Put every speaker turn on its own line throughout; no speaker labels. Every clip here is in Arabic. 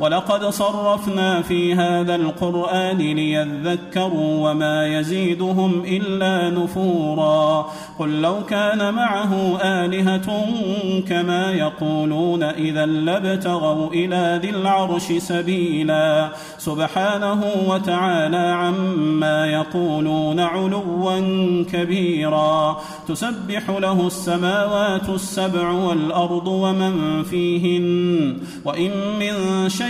ولقد صرفنا في هذا القرآن ليذكروا وما يزيدهم إلا نفورا. قل لو كان معه آلهة كما يقولون إذا لابتغوا إلى ذي العرش سبيلا. سبحانه وتعالى عما يقولون علوا كبيرا. تسبح له السماوات السبع والأرض ومن فيهن. وإن من شيء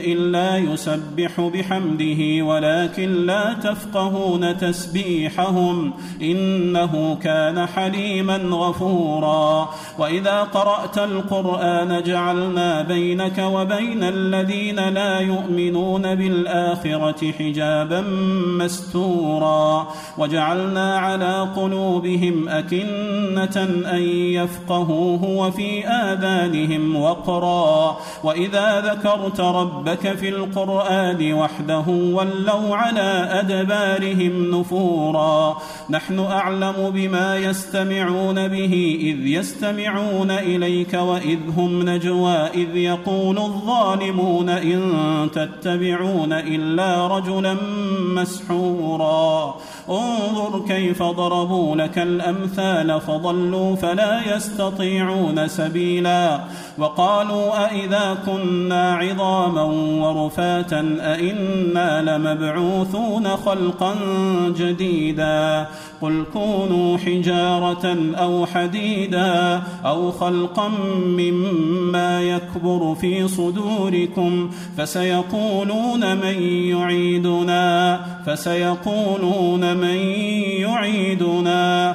إلا يسبح بحمده ولكن لا تفقهون تسبيحهم إنه كان حليما غفورا. وإذا قرأت القرآن جعلنا بينك وبين الذين لا يؤمنون بالآخرة حجابا مستورا. وجعلنا على قلوبهم أكنة أن يفقهوه وفي آذانهم وقرا. وإذا ذكرت ربك في القرآن وحده ولوا على أدبارهم نفورا. نحن أعلم بما يستمعون به إذ يستمعون إليك وإذ هم نجوى إذ يقول الظالمون إن تتبعون إلا رجلا مسحورا. انظر كيف ضربوا لك الأمثال فضلوا فلا يستطيعون سبيلا. وقالوا أإذا كنا عظاما ورفاتا أإنا لمبعوثون خلقا جديدا. قل كونوا حجارة أو حديدا أو خلقا مما يكبر في صدوركم فسيقولون من يعيدنا فسيقولون من يعيدنا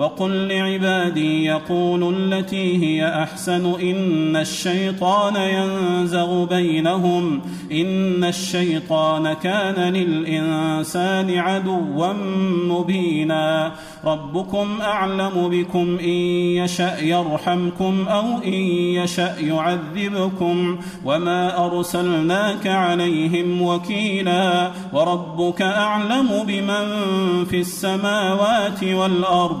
وقل لعبادي يقولوا التي هي أحسن إن الشيطان ينزغ بينهم إن الشيطان كان للإنسان عدوا مبينا ربكم أعلم بكم إن يشأ يرحمكم أو إن يشأ يعذبكم وما أرسلناك عليهم وكيلا وربك أعلم بمن في السماوات والأرض